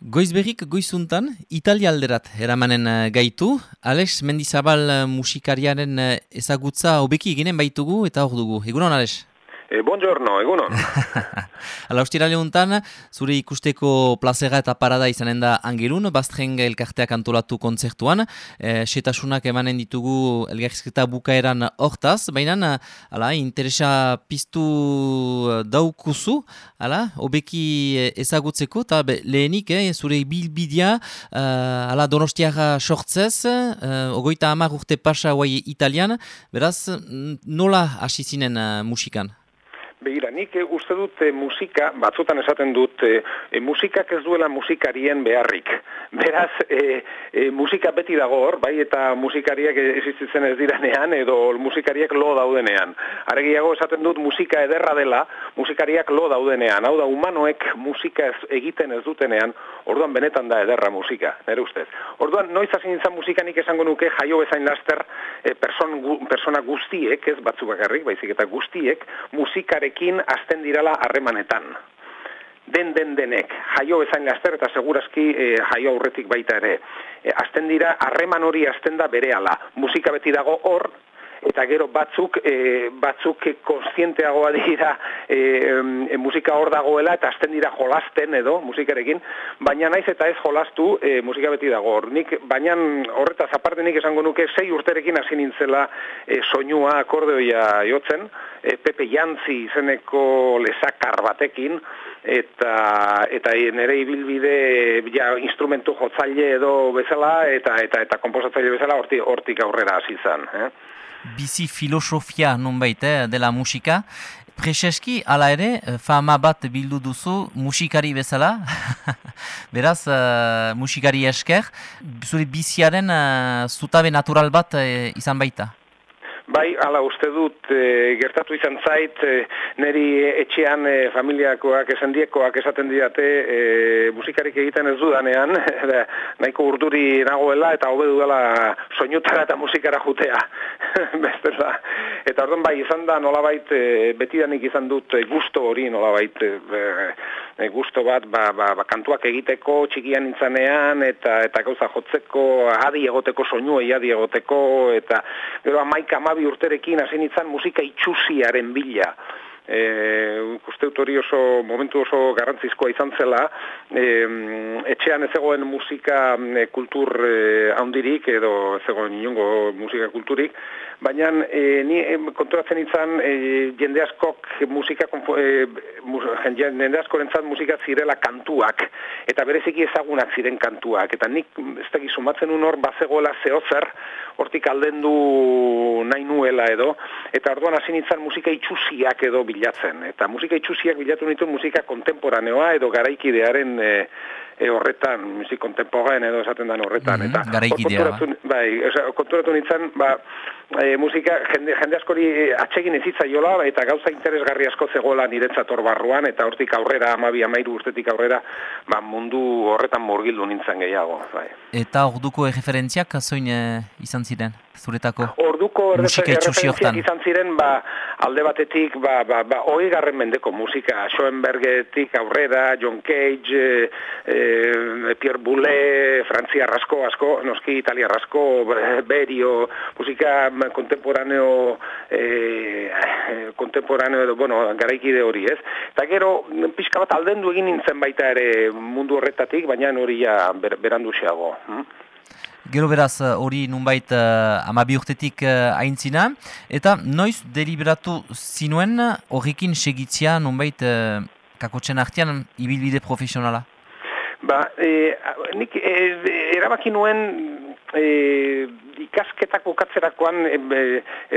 Goizberrik goizuntan, Italia alderat eramanen eh, gaitu. Alex Mendizabal eh, musikariaren eh, ezagutza hobeki eginen baitugu eta hor dugu. Egunon, Alex? E, buongiorno, egunon. Ala, ustira lehuntan, zure ikusteko plazera eta parada izanen da angerun, bastren elkarteak antolatu kontzertuan, e, setasunak emanen ditugu elgarrizketa bukaeran hortaz, baina, ala, interesa piztu daukuzu, ala, obeki ezagutzeko, eta lehenik, eh, zure bilbidea, uh, ala, donostiaga sortzez, uh, ogoita amar urte pasa guai italian, beraz, nola hasi zinen uh, musikan? Begira, nik eh, uste dut e, musika, batzutan esaten dut, e, musikak ez duela musikarien beharrik. Beraz, e, musika beti dago hor, bai eta musikariak existitzen ez diranean, edo musikariak lo daudenean. Aregiago esaten dut musika ederra dela, musikariak lo daudenean. Hau da, humanoek musika ez, egiten ez dutenean, orduan benetan da ederra musika, nire ustez. Orduan, noiz hasi nintzen musika nik esango nuke, jaio bezain laster, e, person, gu, persona guztiek, ez batzu bakarrik, baizik eta guztiek, musikare batekin azten dirala harremanetan. Den den denek, jaio bezain laster eta segurazki e, jaio aurretik baita ere. E, azten dira, harreman hori azten da bere Musika beti dago hor, eta gero batzuk e, batzuk kontzienteagoa dira e, e, musika hor dagoela eta azten dira jolasten edo musikarekin, baina naiz eta ez jolastu e, musika beti dago hor. Nik, baina horretaz aparte nik esango nuke sei urterekin hasi nintzela e, soinua akordeoia jotzen, e, Pepe Jantzi izeneko lezakar batekin, eta eta nere ibilbide ja instrumentu jotzaile edo bezala eta eta eta konposatzaile bezala hortik hortik aurrera hasi izan, eh? Bizi filosofia nunbait eh, dela musika. Prezeski, ala ere, fama bat bildu duzu musikari bezala, beraz, uh, musikari esker, zure biziaren uh, zutabe natural bat uh, izan baita. Bai, ala uste dut, e, gertatu izan zait, e, neri etxean e, familiakoak esan diekoak esaten diate e, musikarik egiten ez dudanean, nahiko urduri nagoela eta hobe dudala soinutara eta musikara jutea. Bestela. Eta orduan bai, izan da nolabait, e, betidanik izan dut e, gusto hori nolabait, e, e, gusto bat, ba, ba, ba, kantuak egiteko, txikian intzanean, eta eta gauza jotzeko, adi egoteko, soinuei adi egoteko, eta gero amaik amabi bi urterekin hasi nintzen musika itxusiaren bila. E, uste dut hori oso, momentu oso garrantzizkoa izan zela, e, etxean ez egoen musika e, kultur e, handirik, edo ez egoen inongo musika kulturik, baina e, ni e, konturatzen izan e, jende askok musika, e, jende asko musika zirela kantuak, eta bereziki ezagunak ziren kantuak, eta nik ez da gizumatzen unor bazegoela zehozer, hortik alden du nahi nuela edo, eta orduan hasi nintzen musika itxusiak edo bilatzen. Eta musika itxusiak bilatu nitu musika kontemporaneoa edo garaikidearen e, e horretan, musik kontemporaen edo esaten den horretan. Mm -hmm, eta bai, konturatu nintzen, ba, e, musika jende, jende askori atsegin ezitza jola, eta gauza interesgarri asko zegoela niretzat hor barruan, eta hortik aurrera, amabi amairu urtetik aurrera, ba, mundu horretan murgildu nintzen gehiago. Bai. Eta orduko referentziak zoin e, izan ziren, zuretako? Orduko referentziak izan ziren, ba, alde batetik, ba, ba, ba, oi garren mendeko musika, Schoenbergetik aurrera, John Cage, e, e, Pierre Boulez, Frantzia Rasko, asko, noski Italia Rasko, Berio, musika kontemporaneo e, kontemporaneo edo, bueno, garaikide hori, ez? Eta gero, pixka bat aldendu egin nintzen baita ere mundu horretatik, baina hori ja ber, berandu xeago. Hm? Gero beraz hori nunbait uh, amabi urtetik uh, aintzina, eta noiz deliberatu zinuen horrekin segitzia nunbait uh, kakotxen artean ibilbide profesionala? Ba, e, nik e, erabaki nuen e, ikasketak bukatzerakoan e,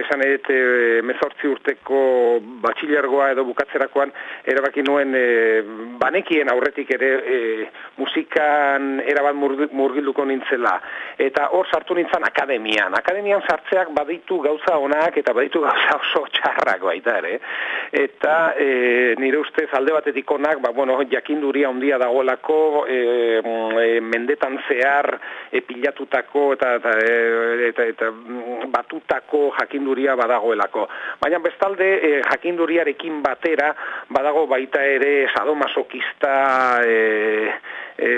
esan edet e, mezortzi urteko batxilergoa edo bukatzerakoan erabaki nuen e, banekien aurretik ere e, musikan erabat murgilduko nintzela. Eta hor sartu nintzen akademian. Akademian sartzeak baditu gauza onak eta baditu gauza oso txarrak baita ere. Eta e, nire ustez alde batetik onak ba, bueno, jakinduria ondia dagoelako e, mendetan zehar e, pilatutako eta, eta e, eta, eta mm, batutako jakinduria badagoelako. Baina bestalde e, jakinduriarekin batera badago baita ere sadomasokista e, e,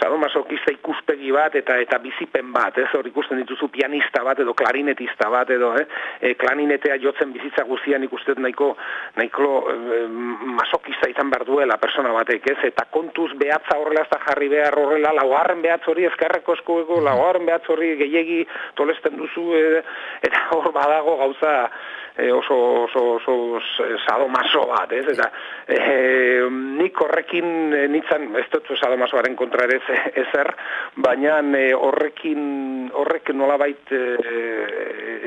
sadomasokista ikuspegi bat eta eta bizipen bat, ez hor ikusten dituzu pianista bat edo klarinetista bat edo eh? e, klarinetea jotzen bizitza guztian ikusten nahiko nahiko e, masokista izan behar duela persona batek, ez? Eta kontuz behatza horrela ez da jarri behar horrela, laugarren behatz hori ezkerreko eskueko, laugarren behatz hori gehiegi tolesten duzu e, eta hor badago gauza oso, oso, oso sadomaso bat, ez? Eta e, nik horrekin nintzen, ez dut sadomasoaren kontra ere ezer, baina e, horrekin, horrek nolabait e,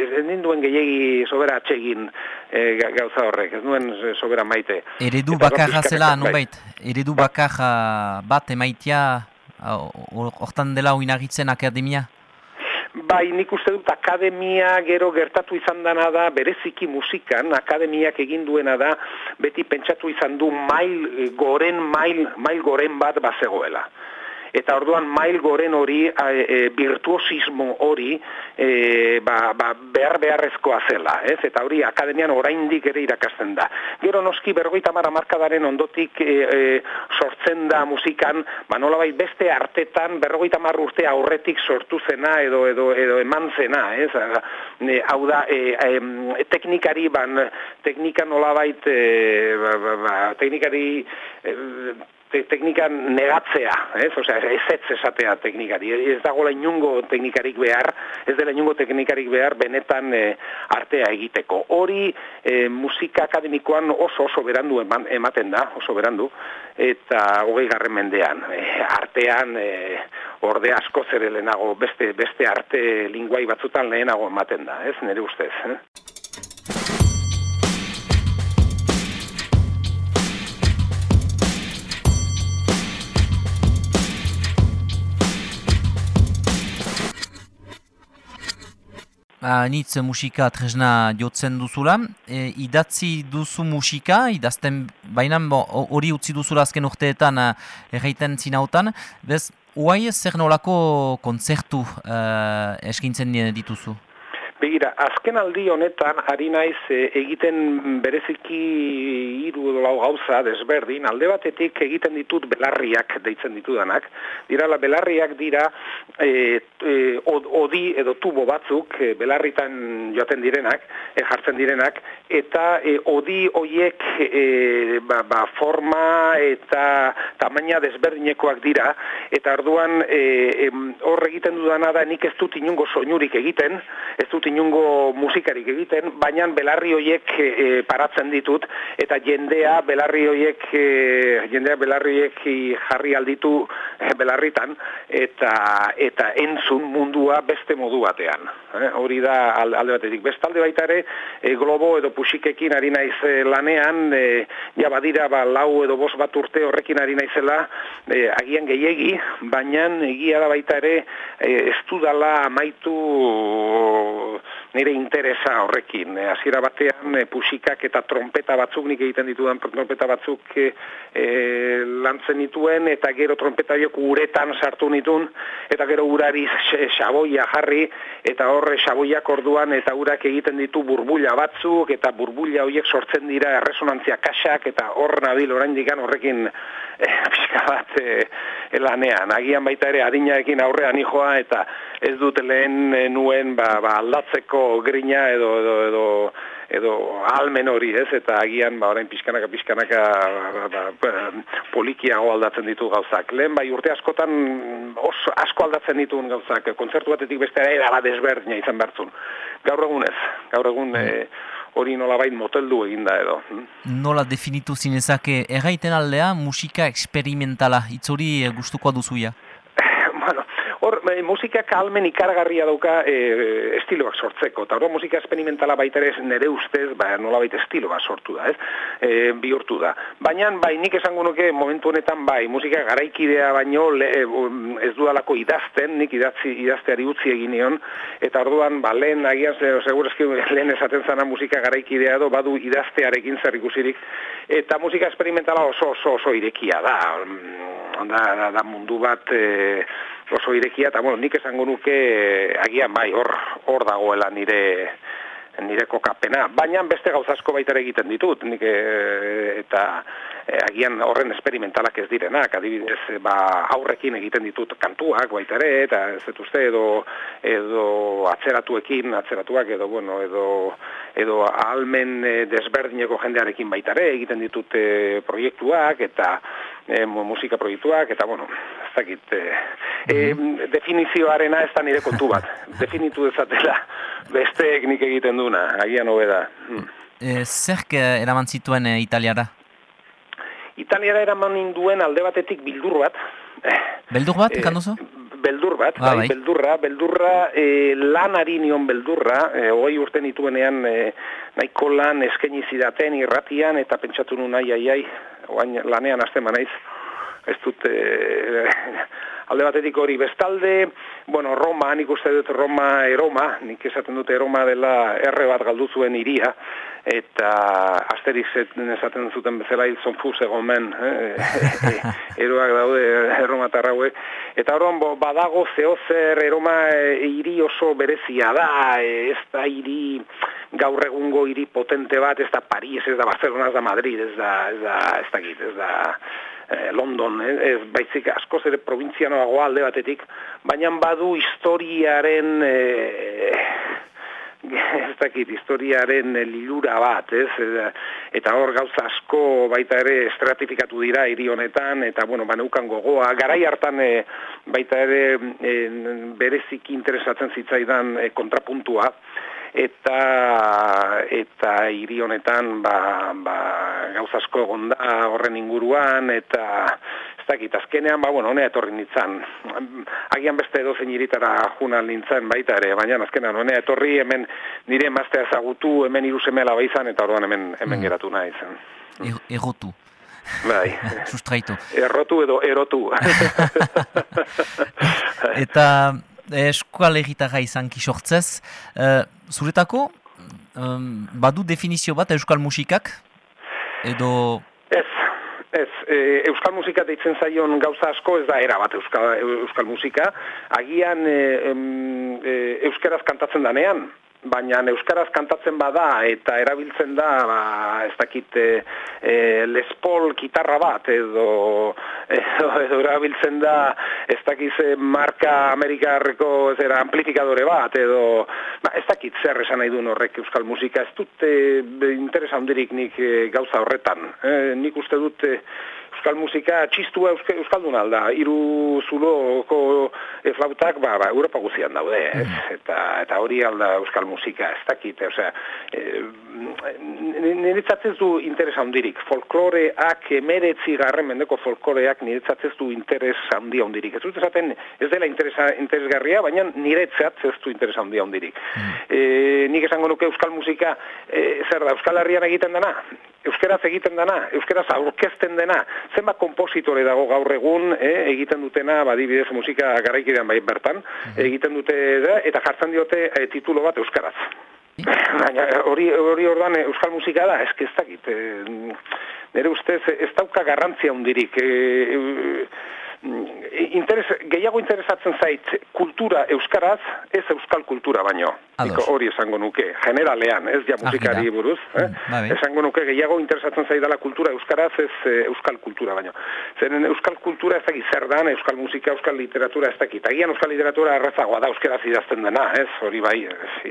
ez ninduen gehiagi sobera atxegin e, gauza horrek, ez nuen sobera maite. Eredu bakarra zela, nonbait? Eredu bakarra bat emaitia hortan dela oinagitzen akademia? Bai, nik uste dut akademia gero gertatu izan dana da, bereziki musikan, akademiak egin duena da, beti pentsatu izan du mail goren, mail, mail goren bat bazegoela eta orduan mail goren hori, e, virtuosismo hori, e, ba, ba, behar beharrezkoa zela, ez? Eta hori akademian oraindik ere irakasten da. Gero noski bergoita mara markadaren ondotik e, e, sortzen da musikan, ba nolabait beste artetan berrogeita mar urte aurretik sortu zena edo edo edo eman zena, ez? E, hau da, e, e, teknikari ban, teknika nolabait, e, ba, ba, ba, teknikari e, te, teknika negatzea, ez? Osea, ez ez esatea teknikari. Ez dago la inungo teknikarik behar, ez dela inungo teknikarik behar benetan e, artea egiteko. Hori e, musika akademikoan oso oso berandu ematen da, oso berandu, eta hogei garren mendean. E, artean, e, orde asko zer lehenago, beste, beste arte linguai batzutan lehenago ematen da, ez? Nere ustez, eh? Anitz musika tresna jotzen duzula, e, idatzi duzu musika, idazten baina hori utzi duzula azken urteetan erraiten zinautan, bez, uai zer nolako kontzertu uh, eskintzen dituzu? Begira, azken aldi honetan, ari naiz e, egiten bereziki hiru lau gauza desberdin, alde batetik egiten ditut belarriak deitzen ditudanak. Dira, la belarriak dira e, e, odi edo tubo batzuk e, belarritan joaten direnak, e, jartzen direnak, eta e, odi hoiek e, ba, ba, forma eta tamaina desberdinekoak dira, eta orduan e, hor egiten dudana da nik ez dut inungo soinurik egiten, ez dut inungo musikarik egiten, baina belarri hoiek e, paratzen ditut eta jendea belarri hoiek e, jendea belarri hoiek jarri alditu e, belarritan eta eta entzun mundua beste modu batean. Eh? Hori da alde batetik. Bestalde baita ere e, globo edo pusikekin ari naiz lanean e, ja badira ba, lau edo bost bat urte horrekin ari naizela e, agian gehiegi, baina egia da baita ere e, ez dudala amaitu nire interesa horrekin. E, hasiera batean e, pusikak eta trompeta batzuk nik egiten ditudan trompeta batzuk e, lantzen dituen eta gero trompeta biok uretan sartu nitun eta gero urari xaboia jarri eta horre xaboiak orduan eta urak egiten ditu burbulla batzuk eta burbulla horiek sortzen dira erresonantzia kasak eta hor nabil orain digan horrekin e, pixka bat e, lanean. Agian baita ere adinaekin aurrean ijoa eta ez dut lehen nuen ba, ba aldatzeko grina edo edo edo edo almen hori ez? Eta agian ba orain pizkanaka pizkanaka ba, ba, ba, polikiago aldatzen ditu gauzak. Lehen bai urte askotan oso asko aldatzen dituen gauzak. Kontzertu batetik beste era bat desberdina izan bertzun gaur egunez gaur egun mm. e, hori nola bain moteldu eginda edo. Nola definitu zinezake, erraiten aldea musika eksperimentala, itzori gustukoa duzuia? Hor, e, musika kalmen ikargarria dauka e, estiloak sortzeko, eta hor, musika esperimentala baita ere nere ustez, ba, nola baita estiloa sortu da, ez? E, bihurtu da. Baina, bai, nik esango nuke momentu honetan, bai, musika garaikidea baino le, e, ez dudalako idazten, nik idatzi, idazteari utzi egin nion, eta orduan, ba, lehen, agian, segurazki, lehen esaten zana musika garaikidea edo, badu idaztearekin zer ikusirik, eta musika esperimentala oso, oso, oso irekia da, da, da, da mundu bat, e, oso irekia, eta bueno, nik esango nuke agian bai, hor, hor dagoela nire nire kokapena, baina beste gauzasko baita egiten ditut, nik e, eta agian horren esperimentalak ez direnak, adibidez, ba, aurrekin egiten ditut kantuak baita ere, eta ez dut uste edo, edo atzeratuekin, atzeratuak edo, bueno, edo, edo ahalmen desberdineko jendearekin baita ere, egiten ditut proiektuak, eta e, musika proiektuak, eta, bueno, ez dakit, e, definizioarena ez da nire kontu bat, definitu dezatela besteek nik egiten duna, agian hobeda. Hmm. E, zerk eraman zituen e, Italiara? Italiara eraman induen alde batetik bildur bat. Beldur bat, e, kanduzu? Beldur bat, ah, bai, bai. beldurra, beldurra, e, lan nion beldurra, e, hoi urte nituenean e, nahiko lan eskeni zidaten irratian, eta pentsatu nu nahi, ai, ai, oain lanean azte manaiz, ez dut, e, alde batetik hori bestalde, bueno, Roma, nik uste dut Roma eroma, nik esaten dute eroma dela erre bat galdu zuen iria, eta asterik esaten zuten bezala hil zonfuz egomen, eh? eroak daude erroma tarrauek, eta horren badago zehozer eroma hiri oso berezia da, ez da hiri gaur egungo hiri potente bat, ez da Paris, ez da Barcelona, ez da Madrid, ez da, ez da, ez da, ez da, Eh, London, eh, ez baizik askoz ere provintzianoagoa alde batetik, baina badu historiaren eh, ez dakit, historiaren lilura bat, ez? Eta hor gauza asko baita ere estratifikatu dira hiri honetan, eta bueno, baneukan gogoa, garai hartan baita ere e, berezik interesatzen zitzaidan kontrapuntua, eta eta hiri honetan ba, ba gauzasko egonda horren inguruan eta ez dakit azkenean ba bueno honea etorri nintzan agian beste edo zein hiritara juna nintzen baita ere baina azkenean honea etorri hemen nire emaztea ezagutu hemen hiru semela baizan eta orduan hemen hemen mm. geratu nahi zen egotu Bai. Sustraitu. Errotu edo erotu. eta eskualegitara izan kisortzez, uh, zuretako, um, badu definizio bat euskal musikak? Edo... Ez, ez. E, euskal musika deitzen zaion gauza asko ez da era bat euskal, euskal musika. Agian e, e, euskaraz kantatzen danean, baina euskaraz kantatzen bada eta erabiltzen da ba, ez dakit e, e, lespol gitarra bat edo, edo, edo erabiltzen da ez dakit marka amerikarreko zera amplifikadore bat edo ba, ez dakit zer esan nahi duen horrek euskal musika. Ez dut e, interesa hundirik nik e, gauza horretan. E, nik uste dut euskal musika txistua euskal, euskaldun alda, iru zuloko e, flautak, ba, ba, Europa guzian daude, ez? Mm. Eta, eta hori alda euskal musika, ez dakit, osea, e, niretzatzez du interes handirik, folkloreak emeretzi garren mendeko folkloreak niretzatzez du interes handi handirik. Ez dut esaten, ez dela interesa, interesgarria, baina niretzatzez du interes handi handirik. Mm. E, nik esango nuke euskal musika, e, zer da, euskal herrian egiten dena? Euskeraz egiten dena, euskeraz aurkezten dena, zenbat kompositore dago gaur egun, eh, egiten dutena, badibidez musika garaikidean bai bertan, mhm. egiten dute da, eta jartzen diote e, titulo bat euskaraz. Baina hori hori ordan euskal musika da, eske ez dakit. E, nere ustez ez dauka garrantzia hundirik. E, interes, gehiago interesatzen zait kultura euskaraz, ez euskal kultura baino. Iko hori esango nuke, generalean, ez ja musikari buruz. Eh? Mm, bai, bai. Esango nuke gehiago interesatzen zaidala kultura euskaraz, ez eh, euskal kultura baino. Zeren euskal kultura ez dakit zer dan, euskal musika, euskal literatura ez dakit. Agian euskal literatura errezagoa da euskaraz idazten dena, ez hori bai,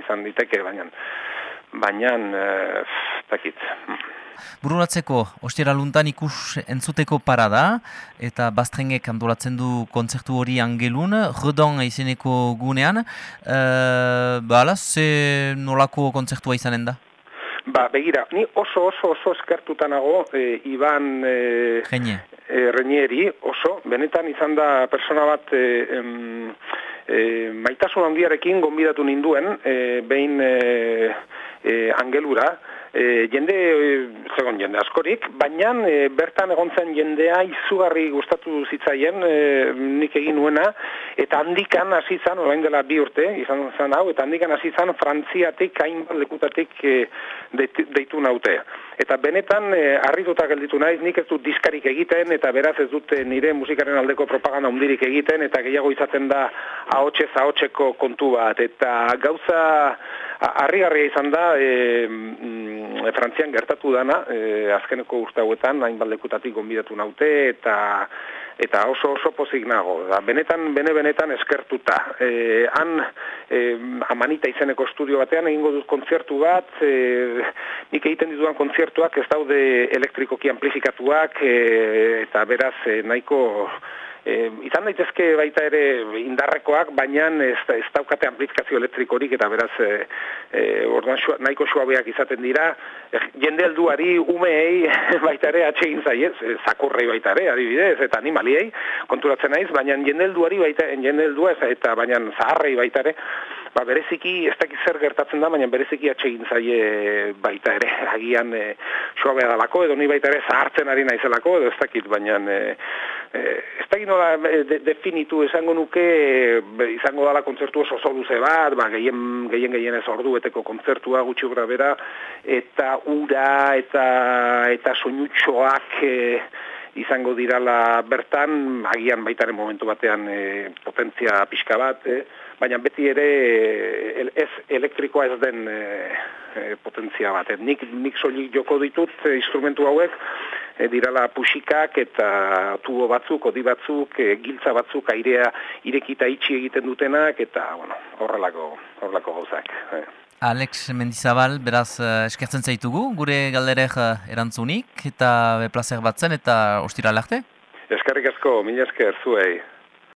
izan diteke, baina baina, eh, ez dakit. Bururatzeko, ostera luntan ikus entzuteko parada, eta bastrengek antolatzen du kontzertu hori angelun, redon izeneko gunean, e, ba, ala, ze nolako kontzertua izanen da? Ba, begira, ni oso oso oso eskertutanago e, Iban e, e, Renieri, oso, benetan izan da persona bat e, em, e, maitasun handiarekin gonbidatu ninduen, e, behin e, e, angelura, e, jende, e, zegoen jende askorik, baina e, bertan egon zen jendea izugarri gustatu zitzaien e, nik egin nuena, eta handikan hasi zan, orain dela bi urte, izan zen hau, eta handikan hasi zan frantziatik, hainbat lekutatik e, deitu naute. Eta benetan, e, arrituta gelditu naiz, nik ez dut diskarik egiten, eta beraz ez dute nire musikaren aldeko propaganda hundirik egiten, eta gehiago izaten da ahotxe zahotzeko kontu bat, eta gauza Harri-harria izan da, e, mm, Frantzian gertatu dana, e, azkeneko urte hauetan, hain baldekutatik gonbidatu naute, eta eta oso oso pozik nago. Da, benetan, bene benetan eskertuta. E, han, e, amanita izeneko estudio batean, egingo dut kontzertu bat, e, nik egiten dituan kontzertuak ez daude elektrikoki amplifikatuak, e, eta beraz, e, nahiko E, izan daitezke baita ere indarrekoak, baina ez, ez daukate amplifikazio elektrikorik eta beraz e, e, orduan xua, nahiko suabeak izaten dira. E, jende alduari umei baita ere atxegin zaiez, e, zakurrei baita ere, adibidez, eta animaliei konturatzen naiz, baina jende alduari baita, jende aldua ez, eta baina zaharrei baita ere, ba, bereziki, ez dakit zer gertatzen da, baina bereziki atxegin zaie baita ere, agian e, suabea dalako, edo ni baita ere zahartzen ari naizelako, edo ez dakit, baina... E, Eh, ez da nola de, definitu esango nuke izango dala kontzertu oso oso luze bat, ba, gehien, gehien gehien ez ordu kontzertua gutxi obra bera, eta ura eta eta soinutxoak e, izango dirala bertan, agian baitaren momentu batean e, potentzia pixka bat, e, baina beti ere ez elektrikoa ez den e, potentzia bat. nik, nik soilik joko ditut e, instrumentu hauek, e, dirala pusikak eta tubo batzuk, odi batzuk, e, giltza batzuk airea irekita itxi egiten dutenak eta bueno, horrelako, horrelako gauzak. E. Alex Mendizabal, beraz uh, eskertzen zaitugu, gure galderek erantzunik eta plazer batzen eta ostira lehte? Eskerrik asko, mila esker zuei.